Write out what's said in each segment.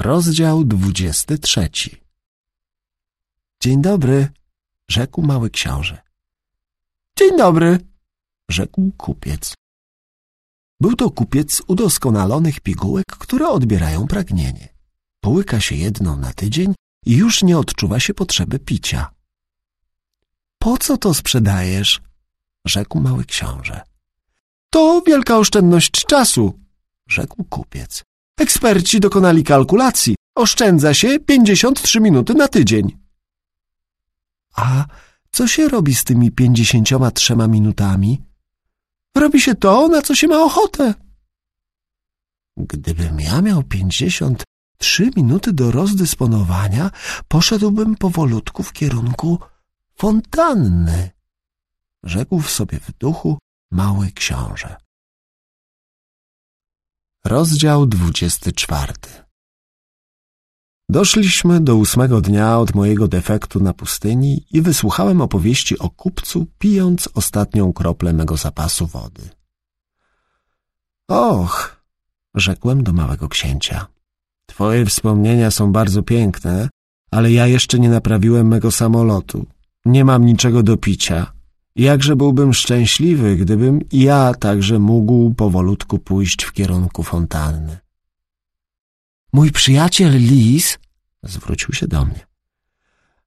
Rozdział dwudziesty trzeci Dzień dobry, rzekł mały książę. Dzień dobry, rzekł kupiec. Był to kupiec udoskonalonych pigułek, które odbierają pragnienie. Połyka się jedną na tydzień i już nie odczuwa się potrzeby picia. Po co to sprzedajesz? rzekł mały książę. To wielka oszczędność czasu, rzekł kupiec. Eksperci dokonali kalkulacji. Oszczędza się 53 minuty na tydzień. A co się robi z tymi 53 minutami? Robi się to, na co się ma ochotę. Gdybym ja miał 53 minuty do rozdysponowania, poszedłbym powolutku w kierunku fontanny, rzekł w sobie w duchu mały książę. Rozdział dwudziesty czwarty Doszliśmy do ósmego dnia od mojego defektu na pustyni i wysłuchałem opowieści o kupcu, pijąc ostatnią kroplę mego zapasu wody. Och, rzekłem do małego księcia, twoje wspomnienia są bardzo piękne, ale ja jeszcze nie naprawiłem mego samolotu. Nie mam niczego do picia. Jakże byłbym szczęśliwy, gdybym ja także mógł powolutku pójść w kierunku fontanny. Mój przyjaciel Lis zwrócił się do mnie.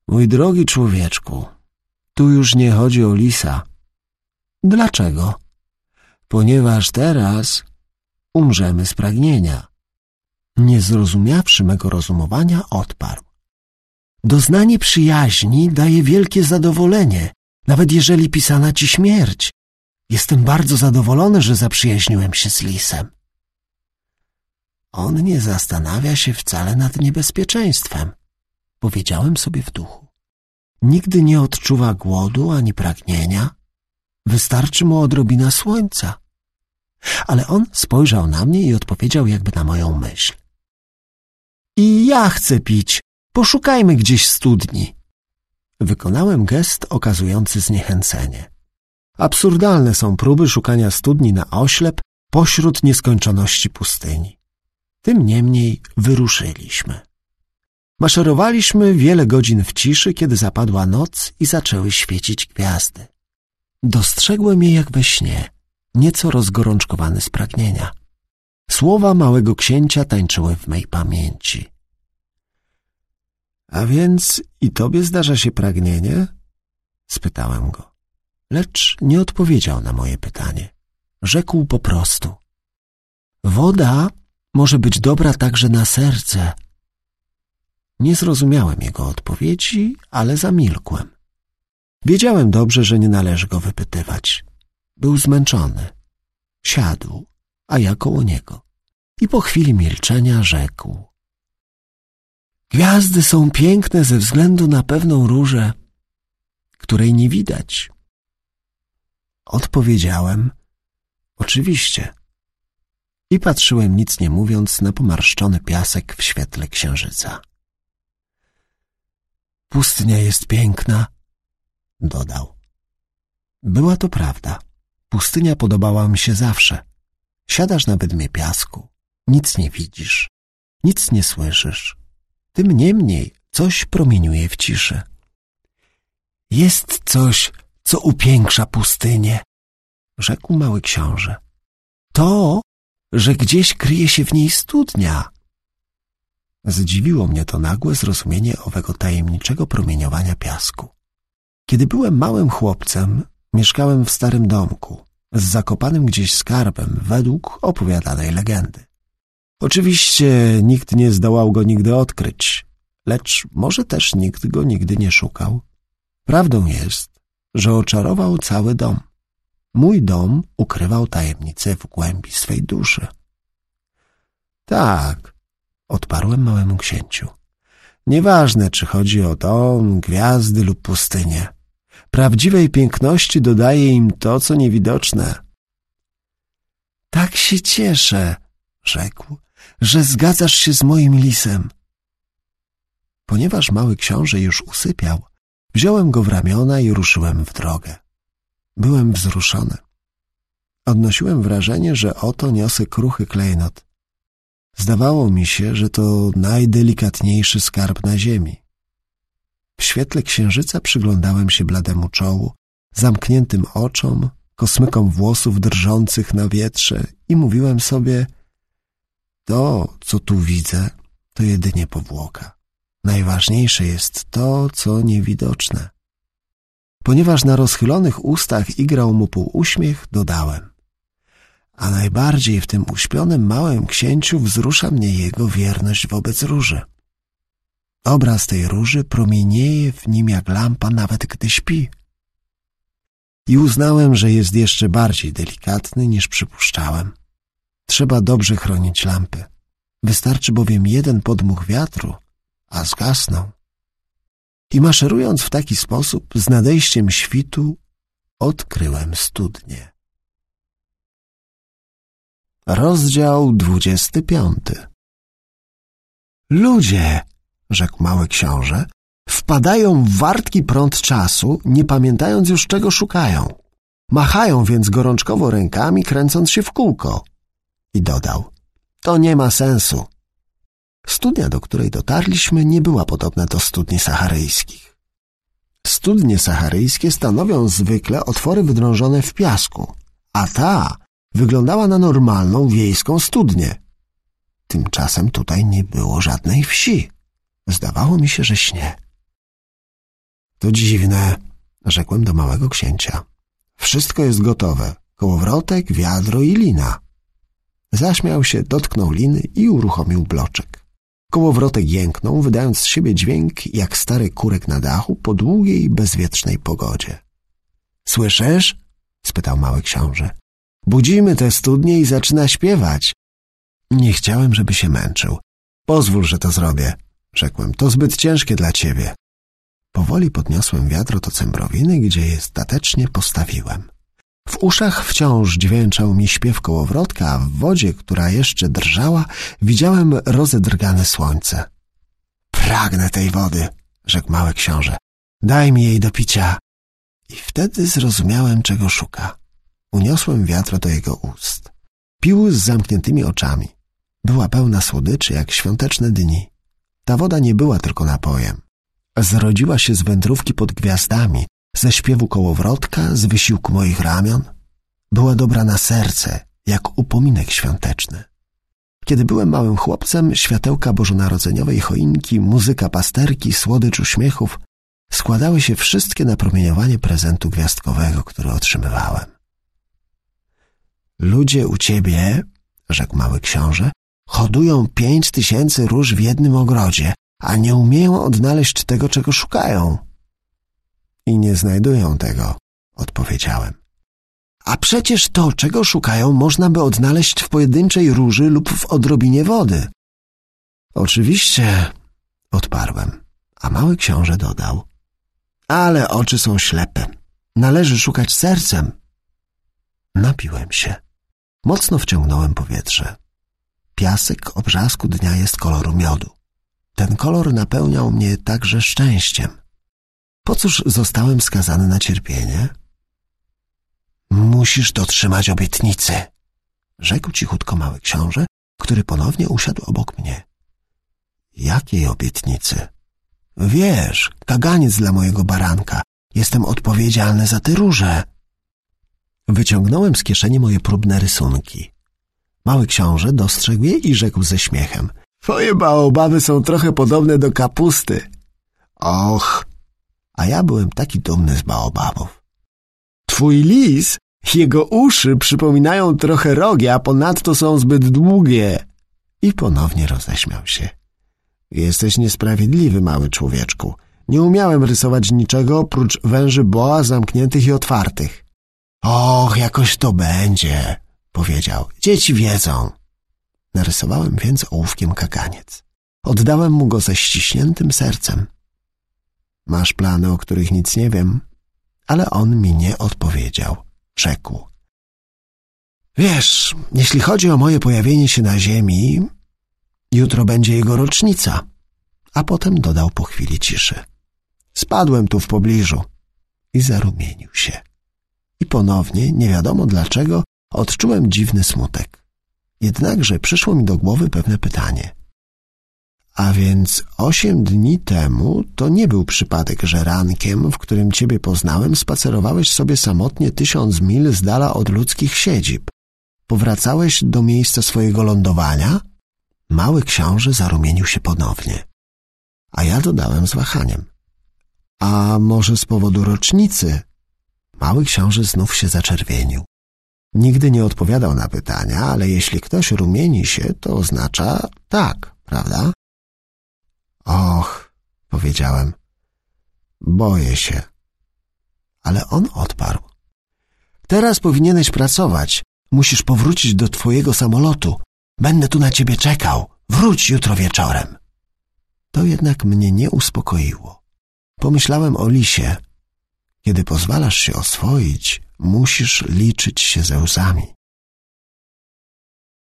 Mój drogi człowieczku, tu już nie chodzi o Lisa. Dlaczego? Ponieważ teraz umrzemy z pragnienia. Nie zrozumiawszy mego rozumowania, odparł. Doznanie przyjaźni daje wielkie zadowolenie, nawet jeżeli pisana ci śmierć. Jestem bardzo zadowolony, że zaprzyjaźniłem się z lisem. On nie zastanawia się wcale nad niebezpieczeństwem, powiedziałem sobie w duchu. Nigdy nie odczuwa głodu ani pragnienia. Wystarczy mu odrobina słońca. Ale on spojrzał na mnie i odpowiedział jakby na moją myśl. I ja chcę pić. Poszukajmy gdzieś studni. Wykonałem gest okazujący zniechęcenie. Absurdalne są próby szukania studni na oślep pośród nieskończoności pustyni. Tym niemniej wyruszyliśmy. Maszerowaliśmy wiele godzin w ciszy, kiedy zapadła noc i zaczęły świecić gwiazdy. Dostrzegłem je jak we śnie, nieco rozgorączkowany z pragnienia. Słowa małego księcia tańczyły w mej pamięci. A więc i tobie zdarza się pragnienie? Spytałem go. Lecz nie odpowiedział na moje pytanie. Rzekł po prostu. Woda może być dobra także na serce. Nie zrozumiałem jego odpowiedzi, ale zamilkłem. Wiedziałem dobrze, że nie należy go wypytywać. Był zmęczony. Siadł, a ja koło niego. I po chwili milczenia rzekł. Gwiazdy są piękne ze względu na pewną różę, której nie widać. Odpowiedziałem, oczywiście i patrzyłem nic nie mówiąc na pomarszczony piasek w świetle księżyca. Pustynia jest piękna, dodał. Była to prawda. Pustynia podobała mi się zawsze. Siadasz na wydmie piasku, nic nie widzisz, nic nie słyszysz. Tym niemniej coś promieniuje w ciszy. Jest coś, co upiększa pustynię, rzekł mały książę. To, że gdzieś kryje się w niej studnia. Zdziwiło mnie to nagłe zrozumienie owego tajemniczego promieniowania piasku. Kiedy byłem małym chłopcem, mieszkałem w starym domku, z zakopanym gdzieś skarbem według opowiadanej legendy. Oczywiście nikt nie zdołał go nigdy odkryć, lecz może też nikt go nigdy nie szukał. Prawdą jest, że oczarował cały dom. Mój dom ukrywał tajemnicę w głębi swej duszy. Tak, odparłem małemu księciu. Nieważne, czy chodzi o dom, gwiazdy lub pustynię. Prawdziwej piękności dodaje im to, co niewidoczne. Tak się cieszę, rzekł, że zgadzasz się z moim lisem. Ponieważ mały książę już usypiał, wziąłem go w ramiona i ruszyłem w drogę. Byłem wzruszony. Odnosiłem wrażenie, że oto niosę kruchy klejnot. Zdawało mi się, że to najdelikatniejszy skarb na ziemi. W świetle księżyca przyglądałem się blademu czołu, zamkniętym oczom, kosmykom włosów drżących na wietrze i mówiłem sobie to, co tu widzę, to jedynie powłoka. Najważniejsze jest to, co niewidoczne. Ponieważ na rozchylonych ustach igrał mu półuśmiech, dodałem. A najbardziej w tym uśpionym małym księciu wzrusza mnie jego wierność wobec róży. Obraz tej róży promienieje w nim jak lampa, nawet gdy śpi. I uznałem, że jest jeszcze bardziej delikatny niż przypuszczałem. Trzeba dobrze chronić lampy. Wystarczy bowiem jeden podmuch wiatru, a zgasną. I maszerując w taki sposób, z nadejściem świtu, odkryłem studnię. Rozdział dwudziesty piąty Ludzie, rzekł mały książę, wpadają w wartki prąd czasu, nie pamiętając już czego szukają. Machają więc gorączkowo rękami, kręcąc się w kółko. I dodał, to nie ma sensu. Studnia, do której dotarliśmy, nie była podobna do studni saharyjskich. Studnie saharyjskie stanowią zwykle otwory wydrążone w piasku, a ta wyglądała na normalną wiejską studnię. Tymczasem tutaj nie było żadnej wsi. Zdawało mi się, że śnie. To dziwne, rzekłem do małego księcia. Wszystko jest gotowe. Kołowrotek, wiadro i lina. Zaśmiał się, dotknął liny i uruchomił bloczek. Kołowrotek jęknął, wydając z siebie dźwięk jak stary kurek na dachu po długiej, bezwietrznej pogodzie. — Słyszysz? — spytał mały książę. — Budzimy te studnie i zaczyna śpiewać. Nie chciałem, żeby się męczył. Pozwól, że to zrobię — rzekłem. To zbyt ciężkie dla ciebie. Powoli podniosłem wiadro do cembrowiny, gdzie je statecznie postawiłem. W uszach wciąż dźwięczał mi śpiew kołowrotka, a w wodzie, która jeszcze drżała, widziałem rozedrgane słońce. Pragnę tej wody, rzekł mały książę. Daj mi jej do picia. I wtedy zrozumiałem, czego szuka. Uniosłem wiatro do jego ust. Pił z zamkniętymi oczami. Była pełna słodyczy, jak świąteczne dni. Ta woda nie była tylko napojem. Zrodziła się z wędrówki pod gwiazdami, ze śpiewu kołowrotka, z wysiłku moich ramion. Była dobra na serce, jak upominek świąteczny. Kiedy byłem małym chłopcem, światełka bożonarodzeniowej choinki, muzyka pasterki, słodycz uśmiechów składały się wszystkie na promieniowanie prezentu gwiazdkowego, który otrzymywałem. Ludzie u ciebie, rzekł mały książę, hodują pięć tysięcy róż w jednym ogrodzie, a nie umieją odnaleźć tego, czego szukają. I nie znajdują tego, odpowiedziałem. A przecież to, czego szukają, można by odnaleźć w pojedynczej róży lub w odrobinie wody. Oczywiście, odparłem, a mały książę dodał. Ale oczy są ślepe. Należy szukać sercem. Napiłem się. Mocno wciągnąłem powietrze. Piasek obrzasku dnia jest koloru miodu. Ten kolor napełniał mnie także szczęściem. Po cóż zostałem skazany na cierpienie? Musisz dotrzymać obietnicy, rzekł cichutko mały książę, który ponownie usiadł obok mnie. Jakiej obietnicy? Wiesz, kaganiec dla mojego baranka. Jestem odpowiedzialny za te róże. Wyciągnąłem z kieszeni moje próbne rysunki. Mały książę dostrzegł je i rzekł ze śmiechem. Twoje baobaby są trochę podobne do kapusty. Och, a ja byłem taki dumny z baobabów. Twój lis, jego uszy przypominają trochę rogi, a ponadto są zbyt długie. I ponownie roześmiał się. Jesteś niesprawiedliwy, mały człowieczku. Nie umiałem rysować niczego oprócz węży boa zamkniętych i otwartych. Och, jakoś to będzie, powiedział. Dzieci wiedzą. Narysowałem więc ołówkiem kaganiec. Oddałem mu go ze ściśniętym sercem. Masz plany, o których nic nie wiem, ale on mi nie odpowiedział. Rzekł. Wiesz, jeśli chodzi o moje pojawienie się na ziemi, jutro będzie jego rocznica. A potem dodał po chwili ciszy. Spadłem tu w pobliżu i zarumienił się. I ponownie, nie wiadomo dlaczego, odczułem dziwny smutek. Jednakże przyszło mi do głowy pewne pytanie. A więc osiem dni temu to nie był przypadek, że rankiem, w którym ciebie poznałem, spacerowałeś sobie samotnie tysiąc mil z dala od ludzkich siedzib. Powracałeś do miejsca swojego lądowania? Mały książę zarumienił się ponownie. A ja dodałem z wahaniem. A może z powodu rocznicy? Mały książę znów się zaczerwienił. Nigdy nie odpowiadał na pytania, ale jeśli ktoś rumieni się, to oznacza tak, prawda? Och, powiedziałem, boję się. Ale on odparł. Teraz powinieneś pracować. Musisz powrócić do twojego samolotu. Będę tu na ciebie czekał. Wróć jutro wieczorem. To jednak mnie nie uspokoiło. Pomyślałem o lisie. Kiedy pozwalasz się oswoić, musisz liczyć się ze łzami.